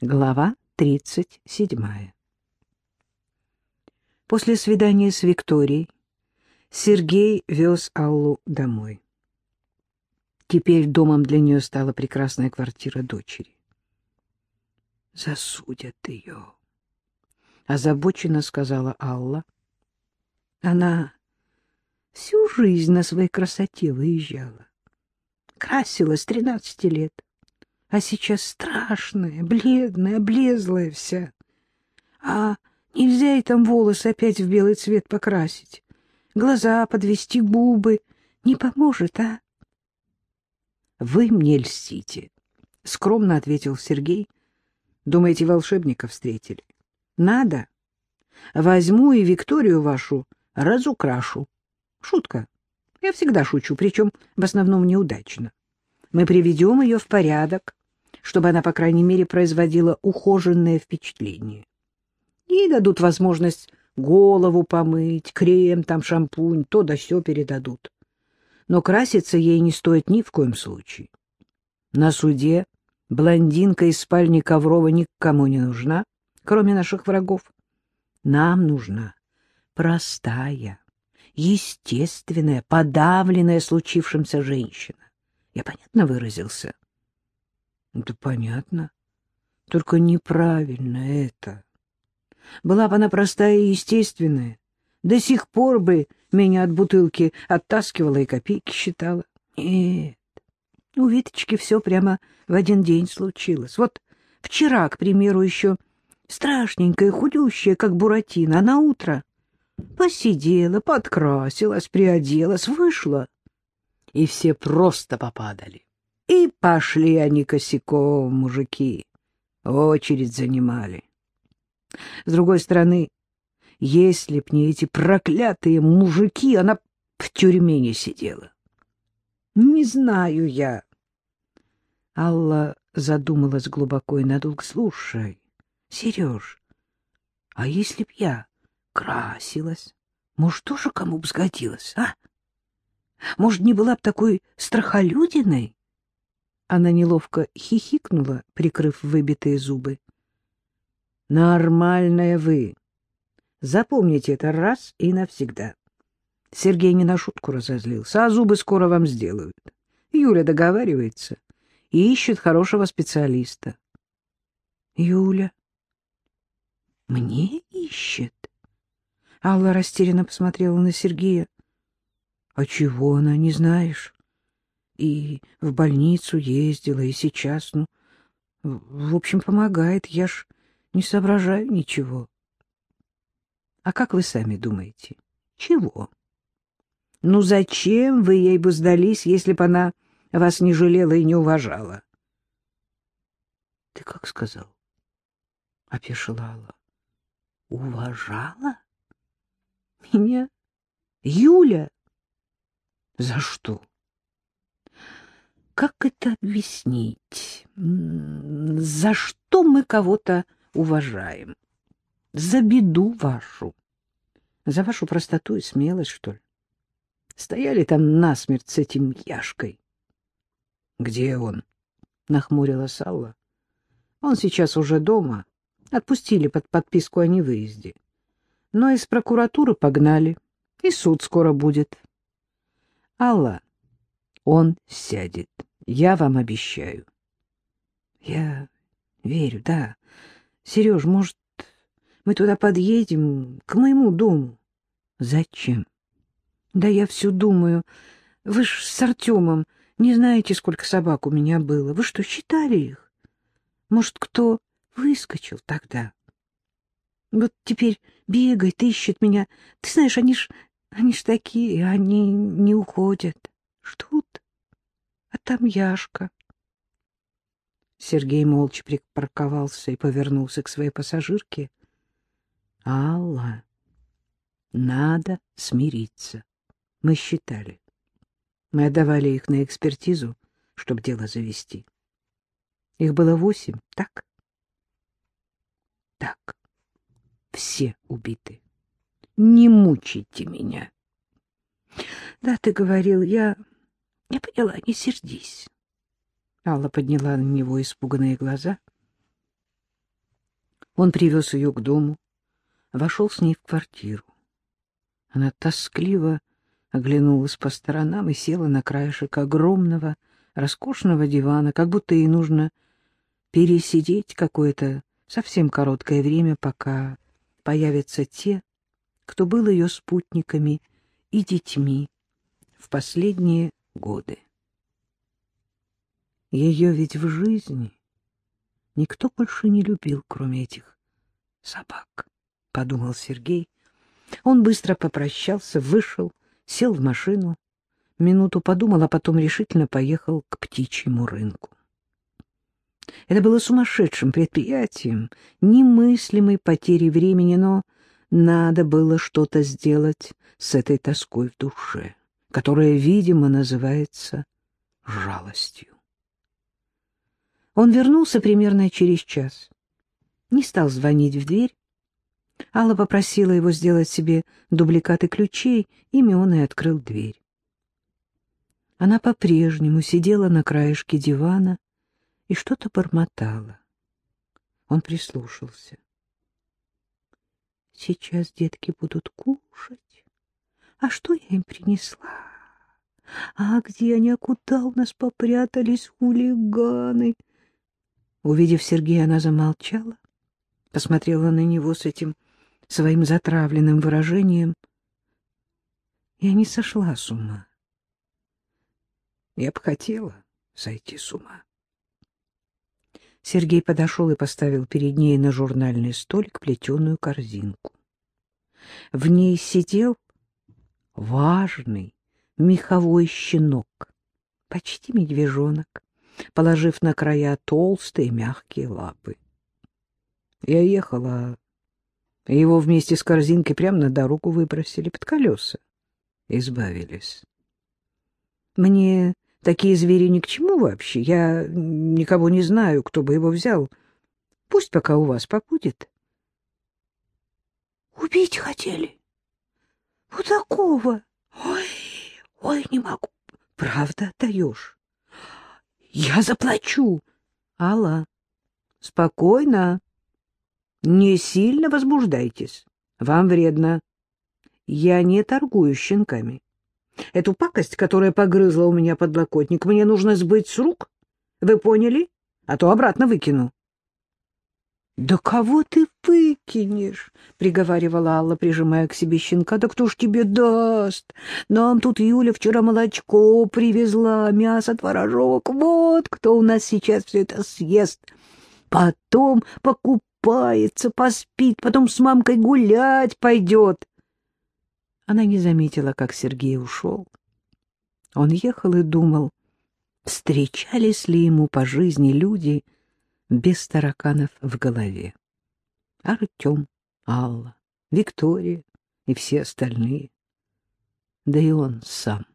Глава тридцать седьмая После свидания с Викторией Сергей вез Аллу домой. Теперь домом для нее стала прекрасная квартира дочери. «Засудят ее», — озабоченно сказала Алла. Она всю жизнь на своей красоте выезжала. Красилась тринадцати лет а сейчас страшная, бледная, облезлая вся. А нельзя и там волосы опять в белый цвет покрасить, глаза подвести, губы. Не поможет, а? — Вы мне льстите, — скромно ответил Сергей. — Думаете, волшебника встретили? — Надо. Возьму и Викторию вашу разукрашу. Шутка. Я всегда шучу, причем в основном неудачно. Мы приведем ее в порядок, чтобы она, по крайней мере, производила ухоженное впечатление. Ей дадут возможность голову помыть, крем, там шампунь, то да сё передадут. Но краситься ей не стоит ни в коем случае. На суде блондинка из спальни Коврова никому не нужна, кроме наших врагов. Нам нужна простая, естественная, подавленная случившимся женщина. Я понятно выразился? Да понятно. Только неправильно это. Была бы она простая и естественная, до сих пор бы меня от бутылки оттаскивала и копейки считала. Нет, у Виточки все прямо в один день случилось. Вот вчера, к примеру, еще страшненькая, худющая, как буратино, на утро посидела, подкрасилась, приоделась, вышла, и все просто попадали. И пошли они косяком, мужики, очередь занимали. С другой стороны, если б не эти проклятые мужики, она в тюрьме не сидела. Не знаю я. Алла задумалась глубоко и надолго. Слушай, Сереж, а если б я красилась, может, тоже кому бы сгодилась, а? Может, не была б такой страхолюдиной? Она неловко хихикнула, прикрыв выбитые зубы. Нормальная вы. Запомните это раз и навсегда. Сергей не на шутку разозлился, а зубы скоро вам сделают. Юля договаривается и ищет хорошего специалиста. Юля? Мне ищет? Алла растерянно посмотрела на Сергея. А чего она, не знаешь? И в больницу ездила, и сейчас, ну, в общем, помогает. Я ж не соображаю ничего. А как вы сами думаете? Чего? Ну, зачем вы ей бы сдались, если бы она вас не жалела и не уважала? Ты как сказал? Опешила Алла. Уважала? Меня? Юля? За что? Как это объяснить? За что мы кого-то уважаем? За беду вашу. За вашу простоту и смелость, что ли? Стояли там насмерть с этим Яшкой. — Где он? — нахмурила Салла. — Он сейчас уже дома. Отпустили под подписку о невыезде. Но из прокуратуры погнали, и суд скоро будет. — Алла, он сядет. Я вам обещаю. Я верю, да. Сереж, может, мы туда подъедем, к моему дому? Зачем? Да я все думаю. Вы ж с Артемом не знаете, сколько собак у меня было. Вы что, считали их? Может, кто выскочил тогда? Вот теперь бегает, ищет меня. Ты знаешь, они ж, они ж такие, они не уходят. Ждут. А там Яшка. Сергей молча припарковался и повернулся к своей пассажирке. — Алла, надо смириться. Мы считали. Мы отдавали их на экспертизу, чтобы дело завести. Их было восемь, так? Так. Все убиты. Не мучайте меня. Да, ты говорил, я — Я поняла, не сердись. Алла подняла на него испуганные глаза. Он привез ее к дому, вошел с ней в квартиру. Она тоскливо оглянулась по сторонам и села на краешек огромного, роскошного дивана, как будто ей нужно пересидеть какое-то совсем короткое время, пока появятся те, кто был ее спутниками и детьми в последние годы. Ее ведь в жизни никто больше не любил, кроме этих собак, — подумал Сергей. Он быстро попрощался, вышел, сел в машину, минуту подумал, а потом решительно поехал к птичьему рынку. Это было сумасшедшим предприятием, немыслимой потерей времени, но надо было что-то сделать с этой тоской в душе, которая, видимо, называется жалостью. Он вернулся примерно через час. Не стал звонить в дверь. Алла попросила его сделать себе дубликаты ключей, ими он и открыл дверь. Она по-прежнему сидела на краешке дивана и что-то бормотала. Он прислушался. Сейчас детки будут кушать. А что я им принесла? А где они, а куда у нас попрятались хулиганы? Увидев Сергея, она замолчала, посмотрела на него с этим своим затравленным выражением. Я не сошла с ума. Я бы хотела сойти с ума. Сергей подошел и поставил перед ней на журнальный столик плетеную корзинку. В ней сидел важный меховой щенок, почти медвежонок, положив на края толстые мягкие лапы. Я ехала, его вместе с корзинкой прямо на дорогу выбросили под колеса. Избавились. Мне такие звери ни к чему вообще. Я никого не знаю, кто бы его взял. Пусть пока у вас побудет. Убить хотели? Вот такого? Ой, ой, не могу. Правда даешь? Я заплачу. Алла, спокойно. Не сильно возбуждайтесь. Вам вредно. Я не торгую щенками. Эту пакость, которая погрызла у меня подлокотник, мне нужно сбыть с рук. Вы поняли? А то обратно выкину. — Да кого ты выкинешь? — приговаривала Алла, прижимая к себе щенка. — Да кто ж тебе даст? Нам тут Юля вчера молочко привезла, мясо, творожок. Вот кто у нас сейчас все это съест. Потом покупается, поспит, потом с мамкой гулять пойдет. Она не заметила, как Сергей ушел. Он ехал и думал, встречались ли ему по жизни люди, — без тараканов в голове. Артем, Алла, Виктория и все остальные. Да и он сам.